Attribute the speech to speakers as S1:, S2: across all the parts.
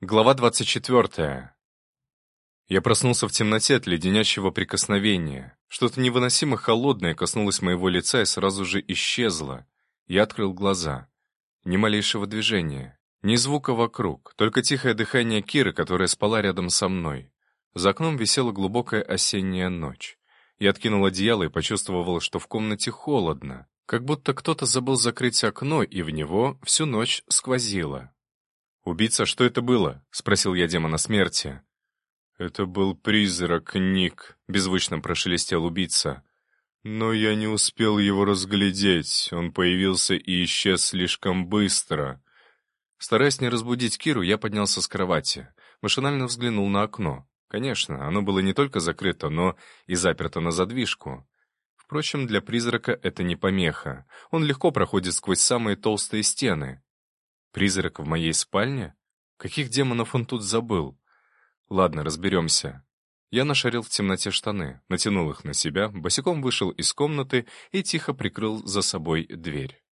S1: Глава 24. Я проснулся в темноте от леденящего прикосновения. Что-то невыносимо холодное коснулось моего лица и сразу же исчезло. Я открыл глаза. Ни малейшего движения. Ни звука вокруг, только тихое дыхание Киры, которая спала рядом со мной. За окном висела глубокая осенняя ночь. Я откинул одеяло и почувствовал, что в комнате холодно, как будто кто-то забыл закрыть окно, и в него всю ночь сквозило. «Убийца, что это было?» — спросил я демона смерти. «Это был призрак, Ник», — беззвучно прошелестел убийца. «Но я не успел его разглядеть, он появился и исчез слишком быстро». Стараясь не разбудить Киру, я поднялся с кровати. Машинально взглянул на окно. Конечно, оно было не только закрыто, но и заперто на задвижку. Впрочем, для призрака это не помеха. Он легко проходит сквозь самые толстые стены. Призрак в моей спальне? Каких демонов он тут забыл? Ладно, разберемся. Я нашарил в темноте штаны, натянул их на себя, босиком вышел из комнаты и тихо прикрыл за собой дверь.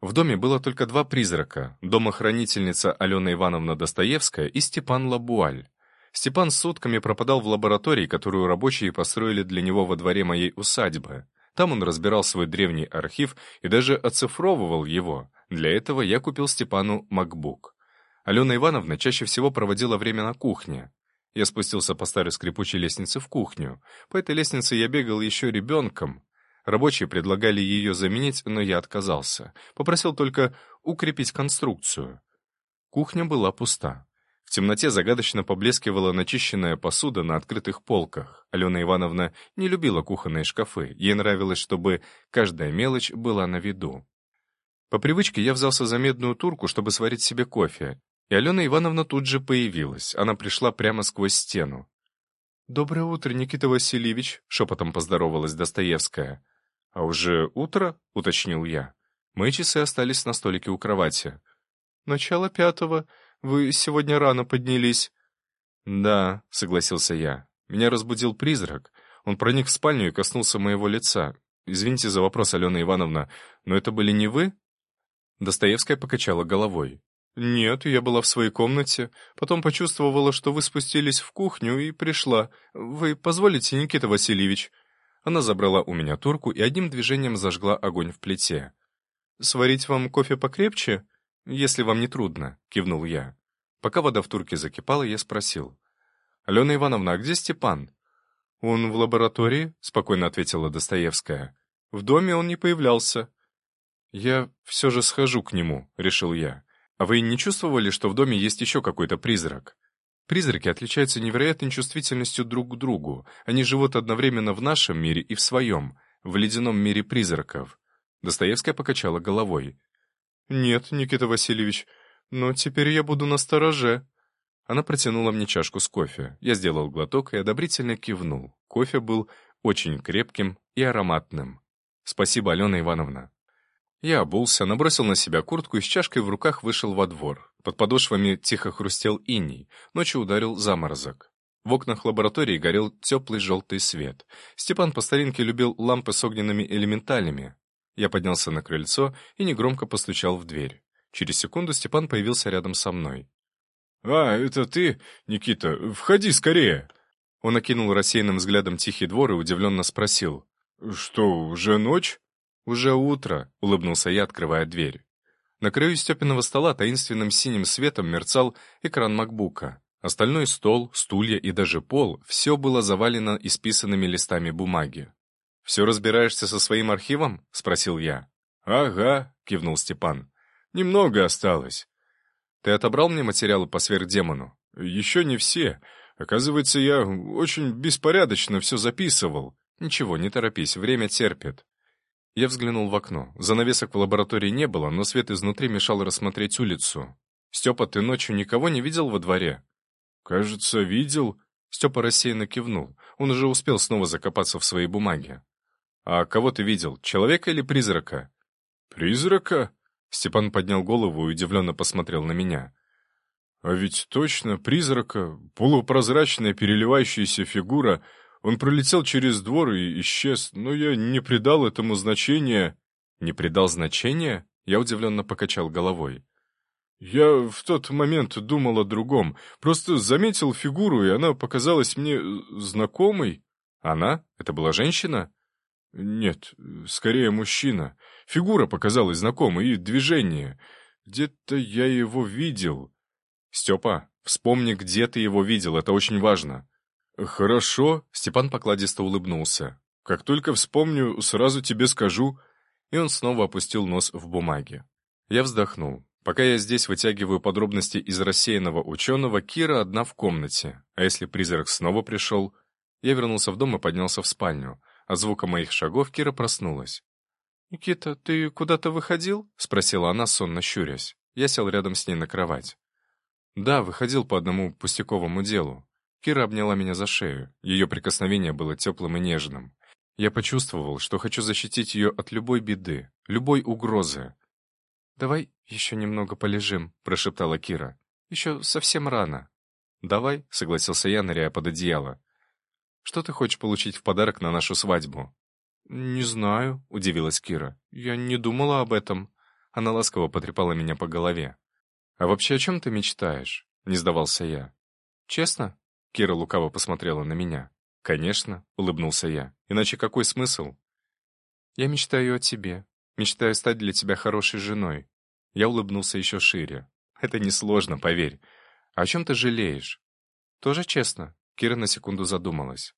S1: В доме было только два призрака — домохранительница Алена Ивановна Достоевская и Степан Лабуаль. Степан сутками пропадал в лаборатории, которую рабочие построили для него во дворе моей усадьбы. Там он разбирал свой древний архив и даже оцифровывал его. Для этого я купил Степану MacBook. Алена Ивановна чаще всего проводила время на кухне. Я спустился по старой скрипучей лестнице в кухню. По этой лестнице я бегал еще ребенком. Рабочие предлагали ее заменить, но я отказался. Попросил только укрепить конструкцию. Кухня была пуста. В темноте загадочно поблескивала начищенная посуда на открытых полках. Алена Ивановна не любила кухонные шкафы, ей нравилось, чтобы каждая мелочь была на виду. По привычке я взялся за медную турку, чтобы сварить себе кофе, и Алена Ивановна тут же появилась, она пришла прямо сквозь стену. «Доброе утро, Никита Васильевич», — шепотом поздоровалась Достоевская. «А уже утро?» — уточнил я. Мои часы остались на столике у кровати. «Начало пятого. Вы сегодня рано поднялись». «Да», — согласился я. Меня разбудил призрак. Он проник в спальню и коснулся моего лица. «Извините за вопрос, Алена Ивановна, но это были не вы?» Достоевская покачала головой. «Нет, я была в своей комнате. Потом почувствовала, что вы спустились в кухню и пришла. Вы позволите, Никита Васильевич?» Она забрала у меня турку и одним движением зажгла огонь в плите. «Сварить вам кофе покрепче?» «Если вам не трудно», — кивнул я. Пока вода в турке закипала, я спросил. «Алена Ивановна, а где Степан?» «Он в лаборатории», — спокойно ответила Достоевская. «В доме он не появлялся». «Я все же схожу к нему», — решил я. «А вы не чувствовали, что в доме есть еще какой-то призрак?» Призраки отличаются невероятной чувствительностью друг к другу. Они живут одновременно в нашем мире и в своем, в ледяном мире призраков. Достоевская покачала головой. «Нет, Никита Васильевич, но теперь я буду настороже». Она протянула мне чашку с кофе. Я сделал глоток и одобрительно кивнул. Кофе был очень крепким и ароматным. «Спасибо, Алена Ивановна». Я обулся, набросил на себя куртку и с чашкой в руках вышел во двор. Под подошвами тихо хрустел иней, ночью ударил заморозок. В окнах лаборатории горел теплый желтый свет. Степан по старинке любил лампы с огненными элементалями. Я поднялся на крыльцо и негромко постучал в дверь. Через секунду Степан появился рядом со мной. «А, это ты, Никита? Входи скорее!» Он окинул рассеянным взглядом тихий двор и удивленно спросил. «Что, уже ночь?» «Уже утро», — улыбнулся я, открывая дверь. На краю Степиного стола таинственным синим светом мерцал экран макбука. Остальной стол, стулья и даже пол — все было завалено исписанными листами бумаги. «Все разбираешься со своим архивом?» — спросил я. «Ага», — кивнул Степан. «Немного осталось». «Ты отобрал мне материалы по сверхдемону?» «Еще не все. Оказывается, я очень беспорядочно все записывал». «Ничего, не торопись, время терпит». Я взглянул в окно. Занавесок в лаборатории не было, но свет изнутри мешал рассмотреть улицу. «Степа, ты ночью никого не видел во дворе?» «Кажется, видел». Степа рассеянно кивнул. Он уже успел снова закопаться в своей бумаге. «А кого ты видел, человека или призрака?» «Призрака?» Степан поднял голову и удивленно посмотрел на меня. «А ведь точно, призрака, полупрозрачная переливающаяся фигура. Он пролетел через двор и исчез, но я не придал этому значения». «Не придал значения?» Я удивленно покачал головой. «Я в тот момент думал о другом. Просто заметил фигуру, и она показалась мне э, знакомой». «Она? Это была женщина?» «Нет, скорее мужчина. Фигура показалась знакомой, и движение. Где-то я его видел». «Степа, вспомни, где ты его видел, это очень важно». «Хорошо», — Степан покладисто улыбнулся. «Как только вспомню, сразу тебе скажу». И он снова опустил нос в бумаге. Я вздохнул. Пока я здесь вытягиваю подробности из рассеянного ученого, Кира одна в комнате. А если призрак снова пришел? Я вернулся в дом и поднялся в спальню. От звука моих шагов Кира проснулась. «Никита, ты куда-то выходил?» — спросила она, сонно щурясь. Я сел рядом с ней на кровать. «Да, выходил по одному пустяковому делу». Кира обняла меня за шею. Ее прикосновение было теплым и нежным. Я почувствовал, что хочу защитить ее от любой беды, любой угрозы. «Давай еще немного полежим», — прошептала Кира. «Еще совсем рано». «Давай», — согласился я, ныряя под одеяло. «Что ты хочешь получить в подарок на нашу свадьбу?» «Не знаю», — удивилась Кира. «Я не думала об этом». Она ласково потрепала меня по голове. «А вообще о чем ты мечтаешь?» — не сдавался я. «Честно?» — Кира лукаво посмотрела на меня. «Конечно», — улыбнулся я. «Иначе какой смысл?» «Я мечтаю о тебе. Мечтаю стать для тебя хорошей женой. Я улыбнулся еще шире. Это несложно, поверь. А о чем ты жалеешь? Тоже честно? Кира на секунду задумалась.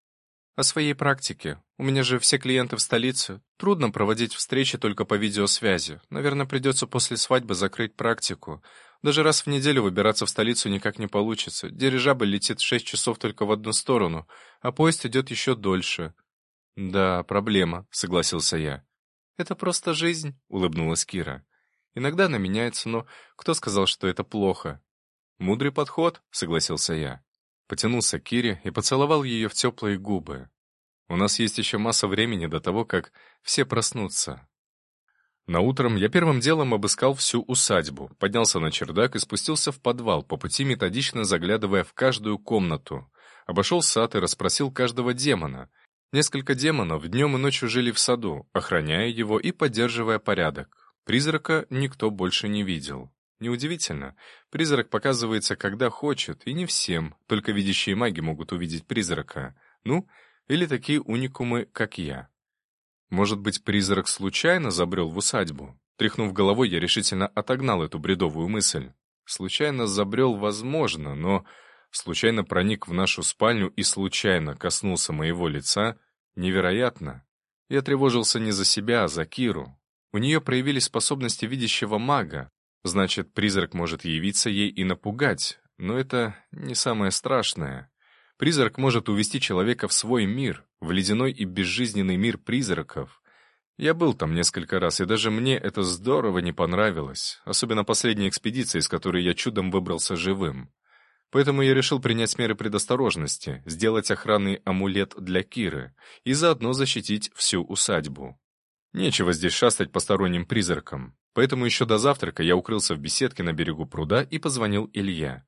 S1: О своей практике. У меня же все клиенты в столице. Трудно проводить встречи только по видеосвязи. Наверное, придется после свадьбы закрыть практику. Даже раз в неделю выбираться в столицу никак не получится. Дирижабль летит шесть часов только в одну сторону, а поезд идет еще дольше. «Да, проблема», — согласился я. «Это просто жизнь», — улыбнулась Кира. «Иногда она меняется, но кто сказал, что это плохо?» «Мудрый подход», — согласился я. Потянулся к Кире и поцеловал ее в теплые губы. «У нас есть еще масса времени до того, как все проснутся». На утром я первым делом обыскал всю усадьбу, поднялся на чердак и спустился в подвал, по пути методично заглядывая в каждую комнату. Обошел сад и расспросил каждого демона, Несколько демонов днем и ночью жили в саду, охраняя его и поддерживая порядок. Призрака никто больше не видел. Неудивительно. Призрак показывается, когда хочет, и не всем, только видящие маги могут увидеть призрака. Ну, или такие уникумы, как я. Может быть, призрак случайно забрел в усадьбу? Тряхнув головой, я решительно отогнал эту бредовую мысль. Случайно забрел, возможно, но случайно проник в нашу спальню и случайно коснулся моего лица, невероятно. Я тревожился не за себя, а за Киру. У нее проявились способности видящего мага, значит, призрак может явиться ей и напугать, но это не самое страшное. Призрак может увести человека в свой мир, в ледяной и безжизненный мир призраков. Я был там несколько раз, и даже мне это здорово не понравилось, особенно последняя экспедиция, из которой я чудом выбрался живым. Поэтому я решил принять меры предосторожности, сделать охранный амулет для Киры и заодно защитить всю усадьбу. Нечего здесь шастать посторонним призракам, поэтому еще до завтрака я укрылся в беседке на берегу пруда и позвонил Илья.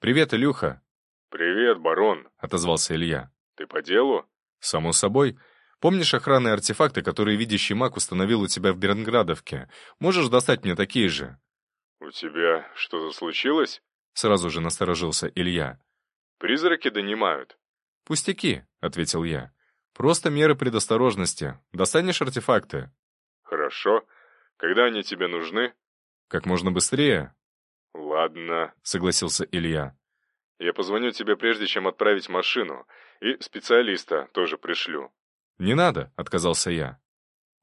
S1: «Привет, Илюха!»
S2: «Привет, барон!»
S1: — отозвался Илья.
S2: «Ты по делу?»
S1: «Само собой. Помнишь охранные артефакты, которые видящий маг установил у тебя в Бернградовке? Можешь достать мне такие же?»
S2: «У тебя что-то случилось?»
S1: — сразу же насторожился Илья.
S2: «Призраки донимают».
S1: «Пустяки», — ответил я. «Просто меры предосторожности. Достанешь артефакты?»
S2: «Хорошо. Когда они тебе нужны?»
S1: «Как можно быстрее».
S2: «Ладно», —
S1: согласился Илья.
S2: «Я позвоню тебе прежде, чем отправить машину, и специалиста тоже пришлю».
S1: «Не надо», — отказался я.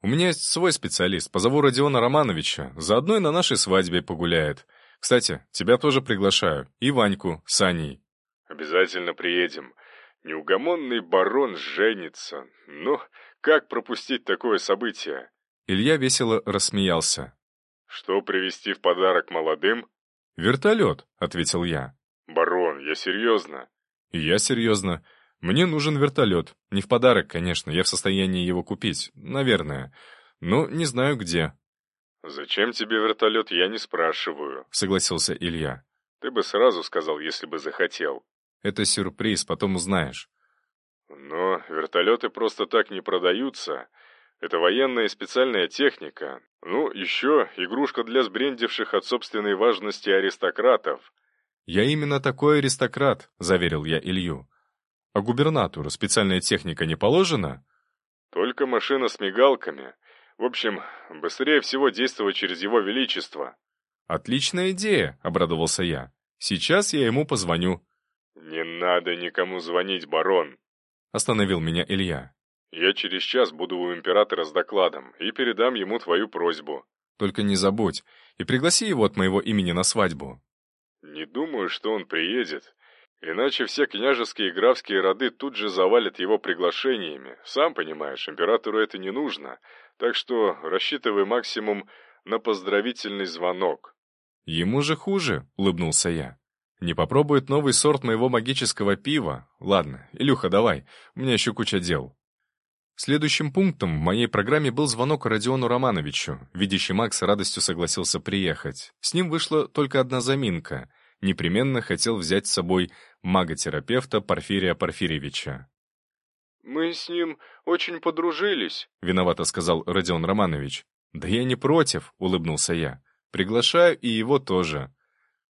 S1: «У меня есть свой специалист, позову Родиона Романовича, заодно и на нашей свадьбе погуляет. Кстати, тебя тоже приглашаю. И Ваньку с Аней.
S2: Обязательно приедем. Неугомонный барон женится. Ну, как пропустить такое событие?
S1: Илья весело рассмеялся.
S2: Что привезти в подарок молодым?
S1: Вертолет, ответил я.
S2: Барон, я серьезно.
S1: И я серьезно. Мне нужен вертолет. Не в подарок, конечно, я в состоянии его купить, наверное. Но не знаю где.
S2: «Зачем тебе вертолет, я не спрашиваю», —
S1: согласился Илья.
S2: «Ты бы сразу сказал, если бы захотел».
S1: «Это сюрприз, потом узнаешь».
S2: «Но вертолеты просто так не продаются. Это военная и специальная техника. Ну, еще игрушка для сбрендивших от собственной важности аристократов.
S1: «Я именно такой аристократ», — заверил я Илью. «А губернатору специальная техника не положена?»
S2: «Только машина с мигалками. В общем, быстрее всего действовать через его величество».
S1: «Отличная идея», — обрадовался я. «Сейчас я ему позвоню».
S2: «Не надо никому звонить, барон», —
S1: остановил меня Илья.
S2: «Я через час буду у императора с докладом и передам ему твою просьбу».
S1: «Только не забудь и пригласи его от моего имени на свадьбу».
S2: «Не думаю, что он приедет. Иначе все княжеские и графские роды тут же завалят его приглашениями. Сам понимаешь, императору это не нужно, так что рассчитывай максимум на поздравительный звонок».
S1: «Ему же хуже», — улыбнулся я. «Не попробует новый сорт моего магического пива? Ладно, Илюха, давай, у меня еще куча дел». Следующим пунктом в моей программе был звонок Родиону Романовичу. Видящий маг с радостью согласился приехать. С ним вышла только одна заминка. Непременно хотел взять с собой маготерапевта Порфирия Порфирьевича.
S2: «Мы с ним очень подружились», —
S1: виновато сказал Родион Романович. «Да я не против», — улыбнулся я. «Приглашаю и его тоже».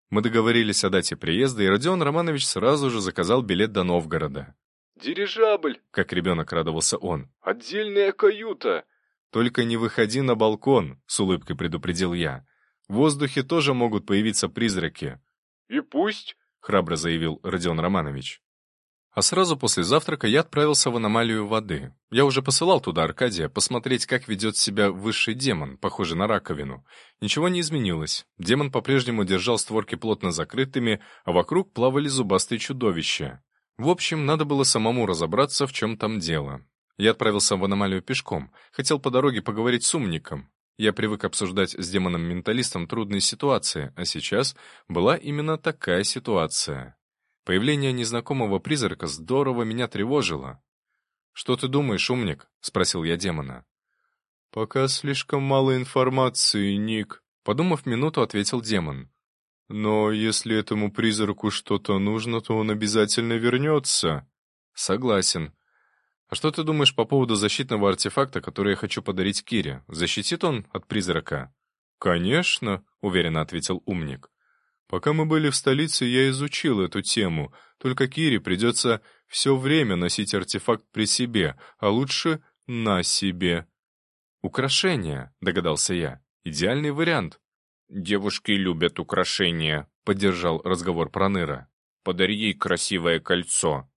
S1: Мы договорились о дате приезда, и Родион Романович сразу же заказал билет до Новгорода.
S2: «Дирижабль!»
S1: — как ребенок радовался он.
S2: «Отдельная каюта!»
S1: «Только не выходи на балкон», — с улыбкой предупредил я. «В воздухе тоже могут появиться призраки».
S2: «И пусть», —
S1: храбро заявил Родион Романович. А сразу после завтрака я отправился в аномалию воды. Я уже посылал туда Аркадия посмотреть, как ведет себя высший демон, похожий на раковину. Ничего не изменилось. Демон по-прежнему держал створки плотно закрытыми, а вокруг плавали зубастые чудовища. В общем, надо было самому разобраться, в чем там дело. Я отправился в аномалию пешком, хотел по дороге поговорить с умником. Я привык обсуждать с демоном-менталистом трудные ситуации, а сейчас была именно такая ситуация. Появление незнакомого призрака здорово меня тревожило. «Что ты думаешь, умник?» — спросил я демона. «Пока слишком мало информации, Ник», — подумав минуту, ответил демон. «Но если этому призраку что-то нужно, то он обязательно вернется». «Согласен. А что ты думаешь по поводу защитного артефакта, который я хочу подарить Кире? Защитит он от призрака?» «Конечно», — уверенно ответил умник. Пока мы были в столице, я изучил эту тему, только Кире придется все время носить артефакт при себе, а лучше на себе. «Украшения», — догадался я. «Идеальный вариант».
S3: «Девушки любят украшения», — поддержал разговор Проныра. «Подари ей красивое кольцо».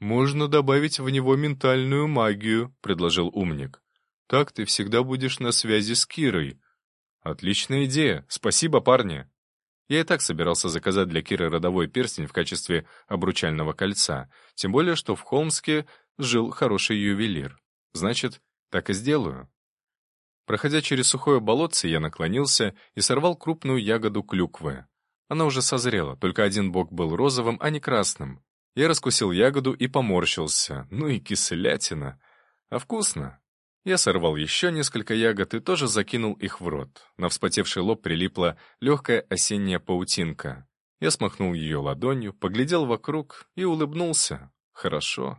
S1: «Можно добавить в него ментальную магию», — предложил умник. «Так ты всегда будешь на связи с Кирой». «Отличная идея. Спасибо, парни». Я и так собирался заказать для Киры родовой перстень в качестве обручального кольца, тем более, что в Холмске жил хороший ювелир. Значит, так и сделаю. Проходя через сухое болотце, я наклонился и сорвал крупную ягоду клюквы. Она уже созрела, только один бок был розовым, а не красным. Я раскусил ягоду и поморщился. Ну и кислятина. А вкусно. Я сорвал еще несколько ягод и тоже закинул их в рот. На вспотевший лоб прилипла легкая осенняя паутинка. Я смахнул ее ладонью, поглядел вокруг и улыбнулся. Хорошо.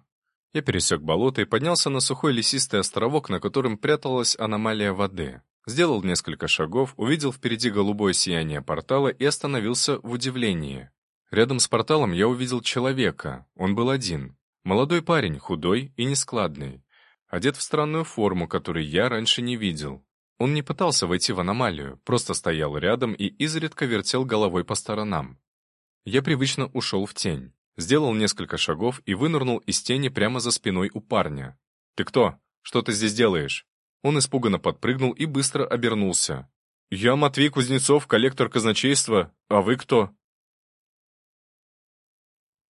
S1: Я пересек болото и поднялся на сухой лесистый островок, на котором пряталась аномалия воды. Сделал несколько шагов, увидел впереди голубое сияние портала и остановился в удивлении. Рядом с порталом я увидел человека. Он был один. Молодой парень, худой и нескладный одет в странную форму, которую я раньше не видел. Он не пытался войти в аномалию, просто стоял рядом и изредка вертел головой по сторонам. Я привычно ушел в тень, сделал несколько шагов и вынырнул из тени прямо за спиной у парня. «Ты кто? Что ты здесь делаешь?» Он испуганно подпрыгнул и быстро обернулся. «Я Матвей Кузнецов, коллектор казначейства. А вы кто?»